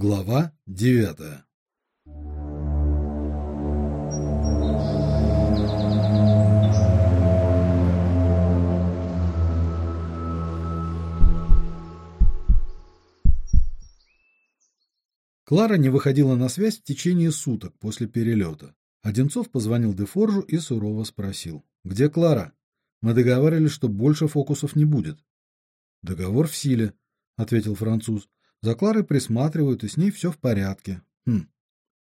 Глава девятая Клара не выходила на связь в течение суток после перелета. Одинцов позвонил Дефоржу и сурово спросил: "Где Клара? Мы договаривались, что больше фокусов не будет". "Договор в силе", ответил француз. За Кларой присматривают, и с ней все в порядке. Хм.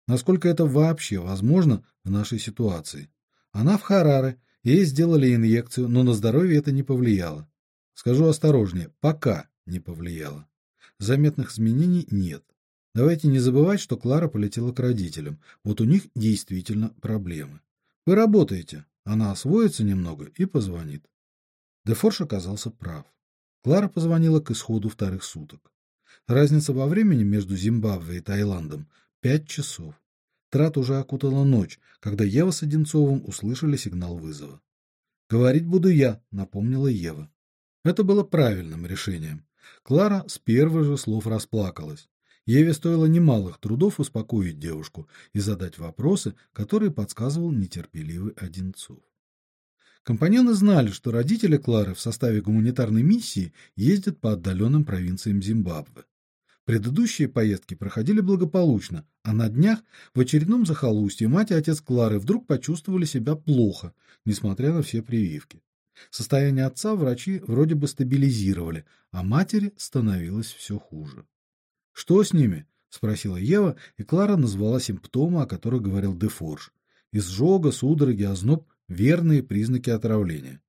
Насколько это вообще возможно в нашей ситуации? Она в Хараре, ей сделали инъекцию, но на здоровье это не повлияло. Скажу осторожнее, пока не повлияло. Заметных изменений нет. Давайте не забывать, что Клара полетела к родителям. Вот у них действительно проблемы. Вы работаете, она освоится немного и позвонит. Дефорш оказался прав. Клара позвонила к исходу вторых суток. Разница во времени между Зимбабве и Таиландом пять часов. Трат уже окутала ночь, когда Ева с Одинцовым услышали сигнал вызова. Говорить буду я, напомнила Ева. Это было правильным решением. Клара с первых же слов расплакалась. Еве стоило немалых трудов успокоить девушку и задать вопросы, которые подсказывал нетерпеливый Одинцов. Компаньоны знали, что родители Клары в составе гуманитарной миссии ездят по отдаленным провинциям Зимбабве. Предыдущие поездки проходили благополучно, а на днях в очередном захолустье мать и отец Клары вдруг почувствовали себя плохо, несмотря на все прививки. Состояние отца врачи вроде бы стабилизировали, а матери становилось все хуже. Что с ними? спросила Ева, и Клара назвала симптомы, о которых говорил Дефорж. Изжога, судороги, озноб верные признаки отравления.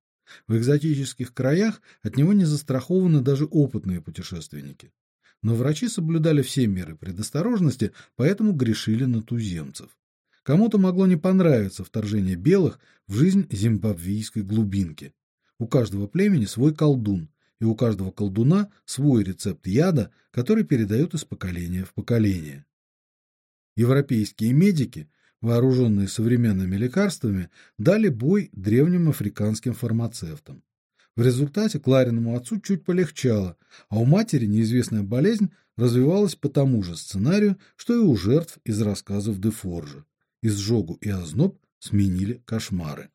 В экзотических краях от него не застрахованы даже опытные путешественники но врачи соблюдали все меры предосторожности, поэтому грешили на туземцев. Кому-то могло не понравиться вторжение белых в жизнь зимбабвийской глубинки. У каждого племени свой колдун, и у каждого колдуна свой рецепт яда, который передают из поколения в поколение. Европейские медики, вооруженные современными лекарствами, дали бой древним африканским фармацевтам. В результате Клариному отцу чуть полегчало, а у матери неизвестная болезнь развивалась по тому же сценарию, что и у жертв из рассказов Дефоржа. Изжогу и озноб сменили кошмары.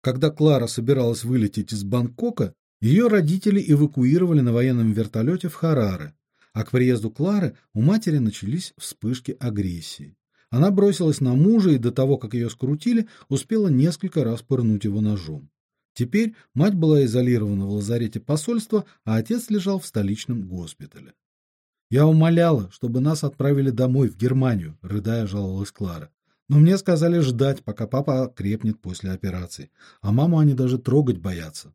Когда Клара собиралась вылететь из Бангкока, ее родители эвакуировали на военном вертолете в Хараре, а к приезду Клары у матери начались вспышки агрессии. Она бросилась на мужа и до того, как ее скрутили, успела несколько раз пырнуть его ножом. Теперь мать была изолирована в лазарете посольства, а отец лежал в столичном госпитале. Я умоляла, чтобы нас отправили домой в Германию, рыдая жаловалась Клара. Но мне сказали ждать, пока папа крепнет после операции, а маму они даже трогать боятся.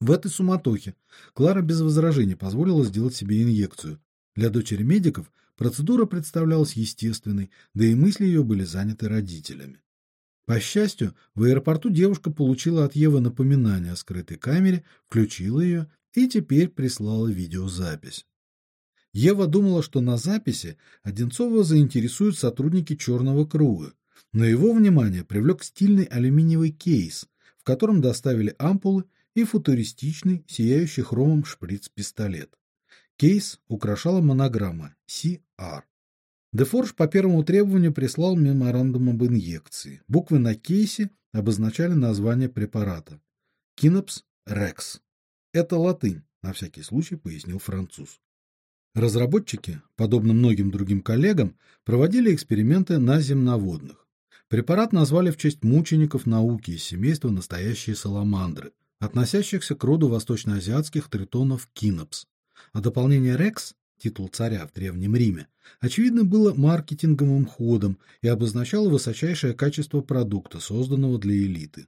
В этой суматохе Клара без возражений позволила сделать себе инъекцию. Для дочери медиков процедура представлялась естественной, да и мысли ее были заняты родителями. По счастью, в аэропорту девушка получила от Евы напоминание о скрытой камере, включила ее и теперь прислала видеозапись. Ева думала, что на записи Одинцова заинтересуют сотрудники Черного круга, но его внимание привлек стильный алюминиевый кейс, в котором доставили ампулы и футуристичный, сияющий хромом шприц-пистолет. Кейс украшала монограмма CR. Дефорж по первому требованию прислал меморандум об инъекции. Буквы на кейсе обозначали название препарата. Кинопс Рекс. Это латынь, на всякий случай пояснил француз. Разработчики, подобно многим другим коллегам, проводили эксперименты на земноводных. Препарат назвали в честь мучеников науки из семейства настоящие саламандры, относящихся к роду восточноазиатских тритонов кинопс. А дополнение Рекс титул царя в Древнем Риме, очевидно было маркетинговым ходом и обозначало высочайшее качество продукта, созданного для элиты.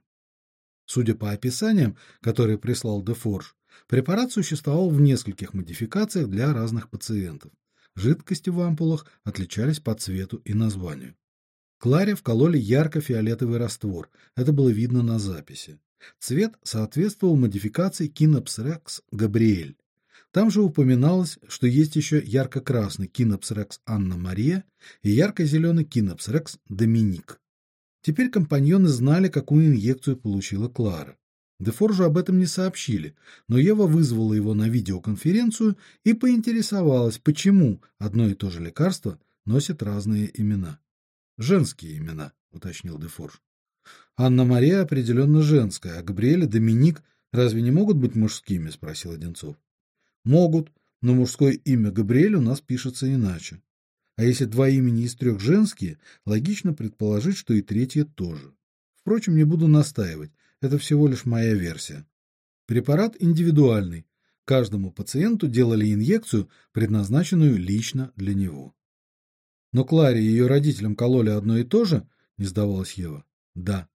Судя по описаниям, которые прислал Дефорж, препарат существовал в нескольких модификациях для разных пациентов. Жидкости в ампулах отличались по цвету и названию. Кларе вкололи ярко-фиолетовый раствор. Это было видно на записи. Цвет соответствовал модификации Кинопсрекс Габриэль. Там же упоминалось, что есть еще ярко-красный Кинопс Анна Мария и ярко-зеленый Кинопс Доминик. Теперь компаньоны знали, какую инъекцию получила Клара. Дефоржу об этом не сообщили, но Ева вызвала его на видеоконференцию и поинтересовалась, почему одно и то же лекарство носит разные имена. Женские имена, уточнил Дефорж. Анна-Мария определенно женская, а Габриэль и Доминик разве не могут быть мужскими, спросил Одинцов. Могут, но мужское имя Габриэль у нас пишется иначе. А если два имени из трех женские, логично предположить, что и третье тоже. Впрочем, не буду настаивать, это всего лишь моя версия. Препарат индивидуальный. Каждому пациенту делали инъекцию, предназначенную лично для него. Но Кларе и ее родителям кололи одно и то же, не сдавалась Ева. Да.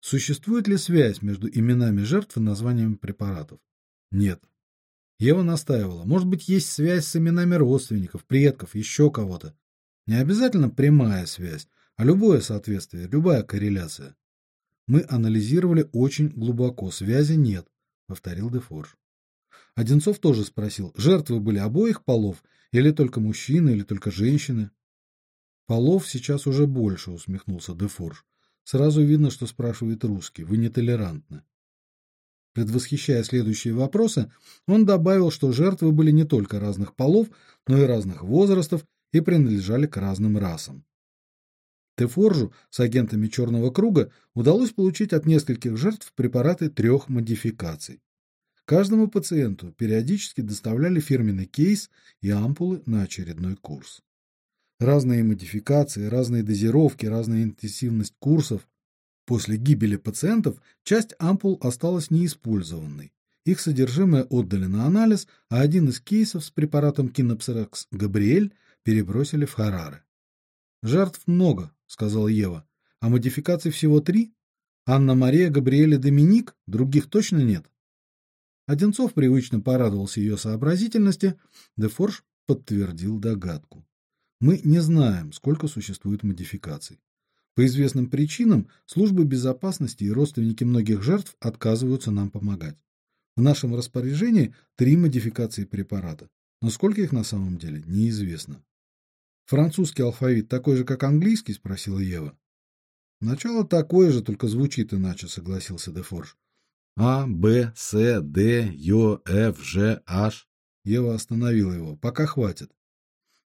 Существует ли связь между именами жертв и названиями препаратов? Нет. Ева настаивала. Может быть, есть связь с именами родственников, предков, еще кого-то. Не обязательно прямая связь, а любое соответствие, любая корреляция. Мы анализировали очень глубоко, связи нет, повторил Дефорж. Одинцов тоже спросил: жертвы были обоих полов или только мужчины, или только женщины? Полов сейчас уже больше, усмехнулся Дефорж. Сразу видно, что спрашивает русский. Вы нетолерантны. Предвосхищая следующие вопросы, он добавил, что жертвы были не только разных полов, но и разных возрастов и принадлежали к разным расам. Тефоржу с агентами Черного круга удалось получить от нескольких жертв препараты трех модификаций. Каждому пациенту периодически доставляли фирменный кейс и ампулы на очередной курс. Разные модификации, разные дозировки, разная интенсивность курсов После гибели пациентов часть ампул осталась неиспользованной. Их содержимое отдали на анализ, а один из кейсов с препаратом Кинопсерекс Габриэль перебросили в Хараре. Жертв много, сказала Ева. А модификаций всего три? Анна-Мария, Габриэль и Доминик, других точно нет. Одинцов привычно порадовался ее сообразительности, Дефорж подтвердил догадку. Мы не знаем, сколько существует модификаций. По известным причинам службы безопасности и родственники многих жертв отказываются нам помогать. В нашем распоряжении три модификации препарата, но сколько их на самом деле, неизвестно. Французский алфавит такой же, как английский, спросила Ева. Начало такое же, только звучит иначе, согласился Дефорж. А, Б, С, Д, Ё, Ф, Ж, H. Ева остановила его. Пока хватит.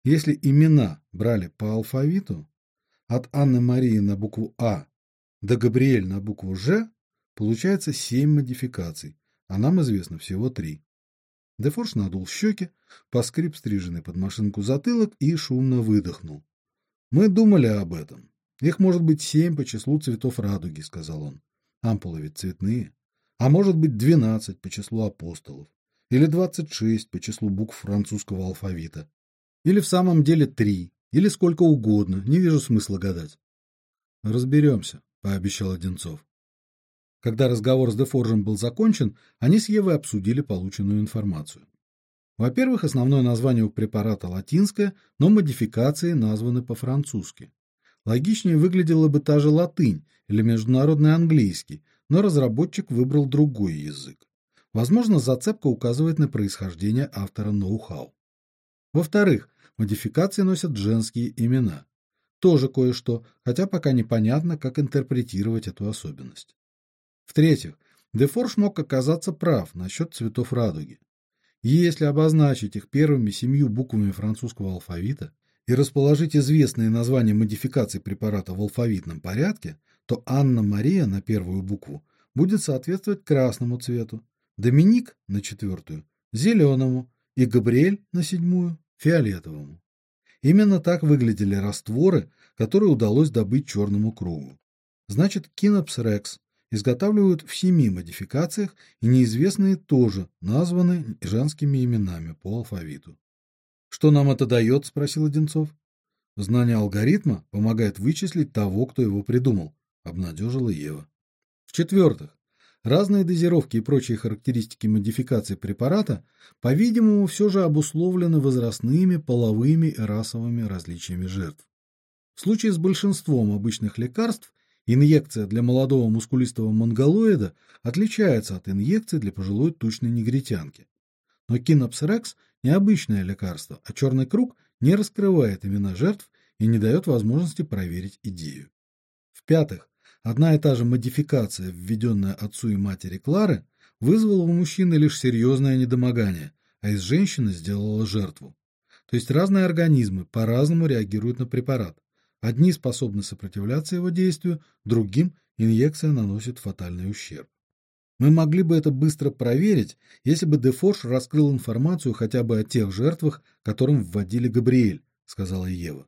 Если имена брали по алфавиту, от Анны Марии на букву А до Габриэль на букву Ж получается семь модификаций, а нам известно всего три. Дефорж надул щеки, поскрип стриженный под машинку затылок и шумно выдохнул. Мы думали об этом. Их может быть семь по числу цветов радуги, сказал он. Ампулы ведь цветные. А может быть двенадцать по числу апостолов или двадцать шесть по числу букв французского алфавита. Или в самом деле три, или сколько угодно, не вижу смысла гадать. Разберемся, пообещал Одинцов. Когда разговор с Дефоржем был закончен, они с Евой обсудили полученную информацию. Во-первых, основное название у препарата латинское, но модификации названы по-французски. Логичнее выглядела бы та же латынь или международный английский, но разработчик выбрал другой язык. Возможно, зацепка указывает на происхождение автора ноу-хау. Во-вторых, Модификации носят женские имена. Тоже кое-что, хотя пока непонятно, как интерпретировать эту особенность. В-третьих, Дефорж мог оказаться прав насчет цветов радуги. Если обозначить их первыми семью буквами французского алфавита и расположить известные названия модификаций препарата в алфавитном порядке, то Анна-Мария на первую букву будет соответствовать красному цвету, Доминик на четвертую – зеленому и Габриэль на седьмую фиолетовому. Именно так выглядели растворы, которые удалось добыть черному кругу. Значит, Кинопс рекс изготавливают в семи модификациях, и неизвестные тоже названы женскими именами по алфавиту. Что нам это дает?» – спросил Одинцов. Знание алгоритма помогает вычислить того, кто его придумал, обнадежила Ева. В-четвертых, Разные дозировки и прочие характеристики модификации препарата, по-видимому, все же обусловлены возрастными, половыми и расовыми различиями жертв. В случае с большинством обычных лекарств инъекция для молодого мускулистого монголоида отличается от инъекции для пожилой тучной негритянки. Но кинопсрекс необычное лекарство, а черный круг не раскрывает имена жертв и не дает возможности проверить идею. В-пятых, Одна и та же модификация, введенная отцу и матери Клары, вызвала у мужчины лишь серьезное недомогание, а из женщины сделала жертву. То есть разные организмы по-разному реагируют на препарат. Одни способны сопротивляться его действию, другим инъекция наносит фатальный ущерб. Мы могли бы это быстро проверить, если бы Дефорж раскрыл информацию хотя бы о тех жертвах, которым вводили Габриэль, сказала Ева.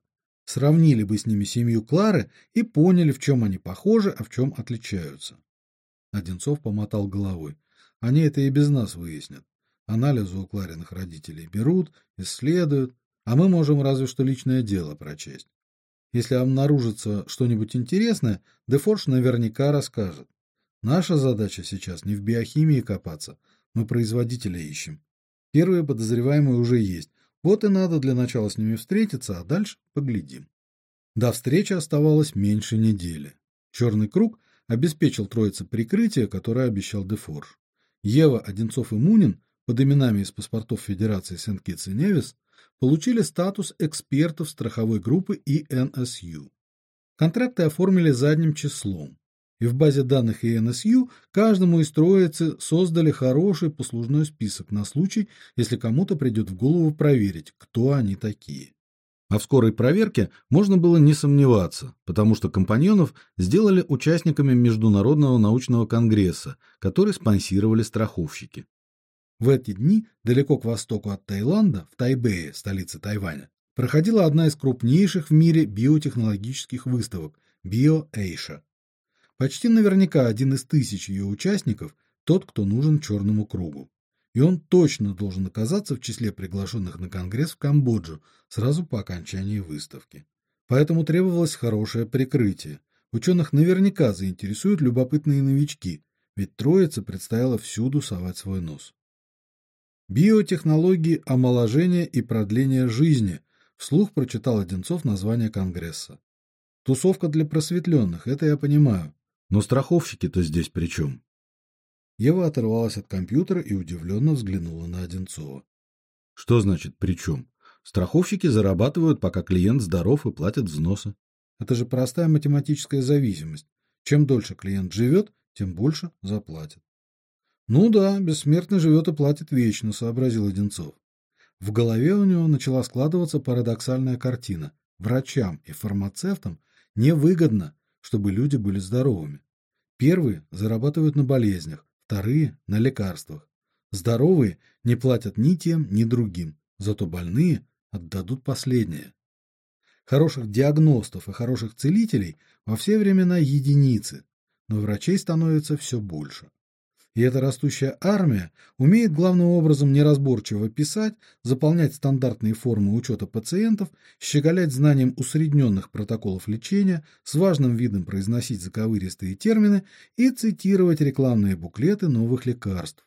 Сравнили бы с ними семью Клары и поняли, в чем они похожи, а в чем отличаются. Одинцов помотал головой. Они это и без нас выяснят. Анализы у Клариных родителей берут, исследуют, а мы можем разве что личное дело прочесть. Если обнаружится что-нибудь интересное, Дефорж наверняка расскажет. Наша задача сейчас не в биохимии копаться, мы производителя ищем. Первые подозреваемые уже есть. Вот и надо для начала с ними встретиться, а дальше поглядим. До встречи оставалось меньше недели. Черный круг обеспечил троице прикрытие, которое обещал Дефорж. Ева, Одинцов и Мунин под именами из паспортов Федерации Сент-Китс и Невис получили статус экспертов страховой группы ИНСЮ. Контракты оформили задним числом и в базе данных ИНСЮ каждому из троицы создали хороший послужной список на случай, если кому-то придет в голову проверить, кто они такие. А в скорой проверке можно было не сомневаться, потому что компаньонов сделали участниками Международного научного конгресса, который спонсировали страховщики. В эти дни далеко к востоку от Таиланда, в Тайбэе, столице Тайваня, проходила одна из крупнейших в мире биотехнологических выставок BioAsia. Почти наверняка один из тысяч ее участников тот, кто нужен черному кругу. И он точно должен оказаться в числе приглашенных на конгресс в Камбоджу сразу по окончании выставки. Поэтому требовалось хорошее прикрытие. Ученых наверняка заинтересуют любопытные новички, ведь троица предстояло всюду совать свой нос. Биотехнологии омоложения и продления жизни, вслух прочитал Одинцов название конгресса. Тусовка для просветленных, это я понимаю. Но страховщики-то здесь при чем? Ева оторвалась от компьютера и удивленно взглянула на Одинцова. Что значит при чем? Страховщики зарабатывают, пока клиент здоров и платят взносы. Это же простая математическая зависимость. Чем дольше клиент живет, тем больше заплатит. Ну да, бессмертный живет и платит вечно, сообразил Одинцов. В голове у него начала складываться парадоксальная картина. Врачам и фармацевтам невыгодно, чтобы люди были здоровыми. Первые зарабатывают на болезнях, вторые на лекарствах. Здоровые не платят ни тем, ни другим, зато больные отдадут последнее. Хороших диагностов и хороших целителей во все времена единицы, но врачей становится все больше. И эта растущая армия умеет главным образом неразборчиво писать, заполнять стандартные формы учета пациентов, щеголять знанием усредненных протоколов лечения, с важным видом произносить заковыристые термины и цитировать рекламные буклеты новых лекарств.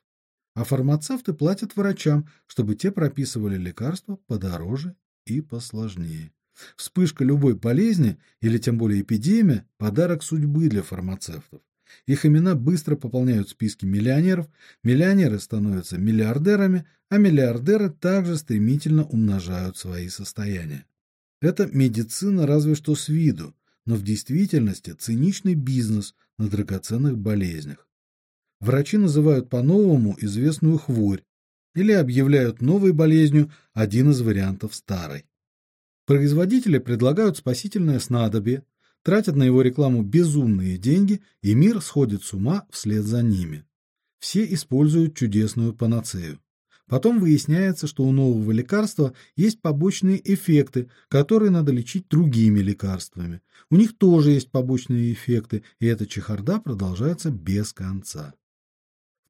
А фармацевты платят врачам, чтобы те прописывали лекарства подороже и посложнее. Вспышка любой болезни или тем более эпидемия подарок судьбы для фармацевтов. Их имена быстро пополняют списки миллионеров, миллионеры становятся миллиардерами, а миллиардеры также стремительно умножают свои состояния. Это медицина разве что с виду, но в действительности циничный бизнес на драгоценных болезнях. Врачи называют по-новому известную хворь или объявляют новой болезнью один из вариантов старой. Производители предлагают спасительное снадобье, тратят на его рекламу безумные деньги, и мир сходит с ума вслед за ними. Все используют чудесную панацею. Потом выясняется, что у нового лекарства есть побочные эффекты, которые надо лечить другими лекарствами. У них тоже есть побочные эффекты, и эта чехарда продолжается без конца.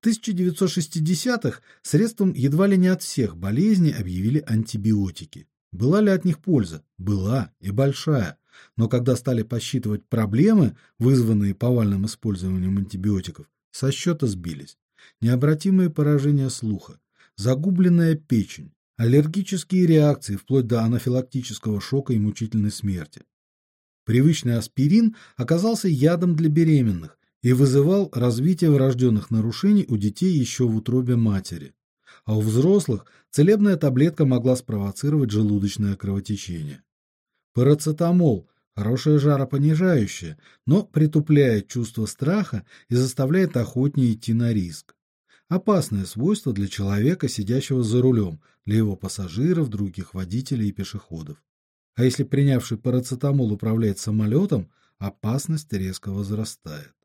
В 1960-х средством едва ли не от всех болезней объявили антибиотики. Была ли от них польза? Была, и большая. Но когда стали посчитывать проблемы, вызванные повальным использованием антибиотиков, со счета сбились. Необратимые поражения слуха, загубленная печень, аллергические реакции вплоть до анафилактического шока и мучительной смерти. Привычный аспирин оказался ядом для беременных и вызывал развитие врожденных нарушений у детей еще в утробе матери. А у взрослых целебная таблетка могла спровоцировать желудочное кровотечение. Парацетамол Хорошее жаропонижающее, но притупляет чувство страха и заставляет охотнее идти на риск. Опасное свойство для человека, сидящего за рулем, для его пассажиров, других водителей и пешеходов. А если принявший парацетамол управляет самолетом, опасность резко возрастает.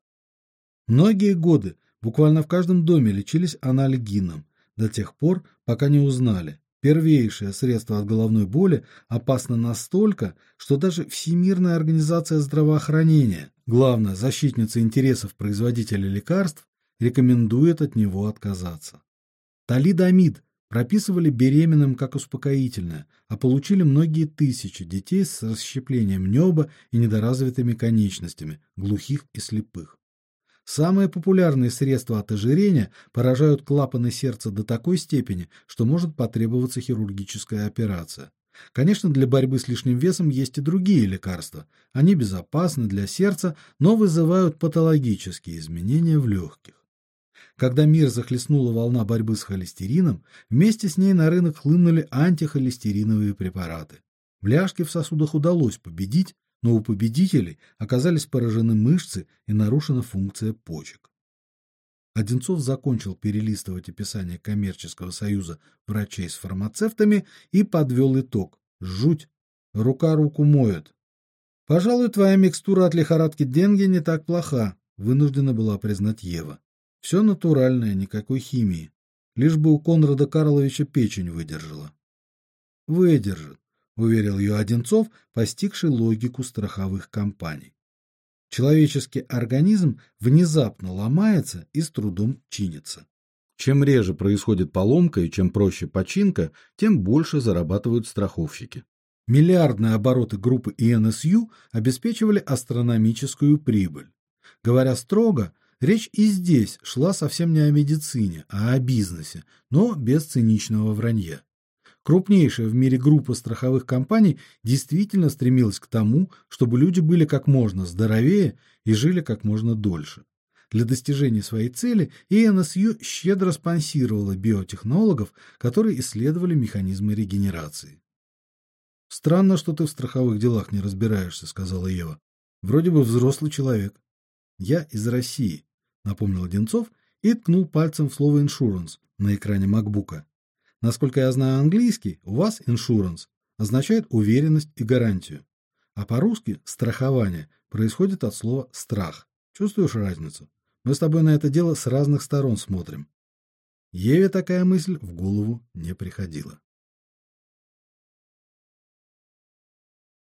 Многие годы буквально в каждом доме лечились анальгином, до тех пор, пока не узнали, Первейшее средство от головной боли опасно настолько, что даже Всемирная организация здравоохранения, главная защитница интересов производителя лекарств, рекомендует от него отказаться. Талидомид прописывали беременным как успокоительное, а получили многие тысячи детей с расщеплением неба и недоразвитыми конечностями, глухих и слепых. Самые популярные средства от ожирения поражают клапаны сердца до такой степени, что может потребоваться хирургическая операция. Конечно, для борьбы с лишним весом есть и другие лекарства. Они безопасны для сердца, но вызывают патологические изменения в легких. Когда мир захлестнула волна борьбы с холестерином, вместе с ней на рынок хлынули антихолестериновые препараты. Бляшки в сосудах удалось победить, но у победителей оказались поражены мышцы и нарушена функция почек. Одинцов закончил перелистывать описание коммерческого союза врачей с фармацевтами и подвел итог. Жуть. Рука руку моет. Пожалуй, твоя микстура от лихорадки деньги не так плоха, вынуждена была признать Ева. Все натуральное, никакой химии. Лишь бы у Конрада Карловича печень выдержала. Выдержит уверил ее Одинцов, постигший логику страховых компаний. Человеческий организм внезапно ломается и с трудом чинится. Чем реже происходит поломка и чем проще починка, тем больше зарабатывают страховщики. Миллиардные обороты группы ИНСЮ обеспечивали астрономическую прибыль. Говоря строго, речь и здесь шла совсем не о медицине, а о бизнесе, но без циничного вранья. Крупнейшая в мире группа страховых компаний действительно стремилась к тому, чтобы люди были как можно здоровее и жили как можно дольше. Для достижения своей цели ИНСЮ щедро спонсировала биотехнологов, которые исследовали механизмы регенерации. Странно, что ты в страховых делах не разбираешься, сказала Ева. Вроде бы взрослый человек. Я из России, напомнил Одинцов и ткнул пальцем в слово иншуранс на экране макбука. Насколько я знаю английский, у вас insurance означает уверенность и гарантию. А по-русски страхование происходит от слова страх. Чувствуешь разницу? Мы с тобой на это дело с разных сторон смотрим. Еве такая мысль в голову не приходила.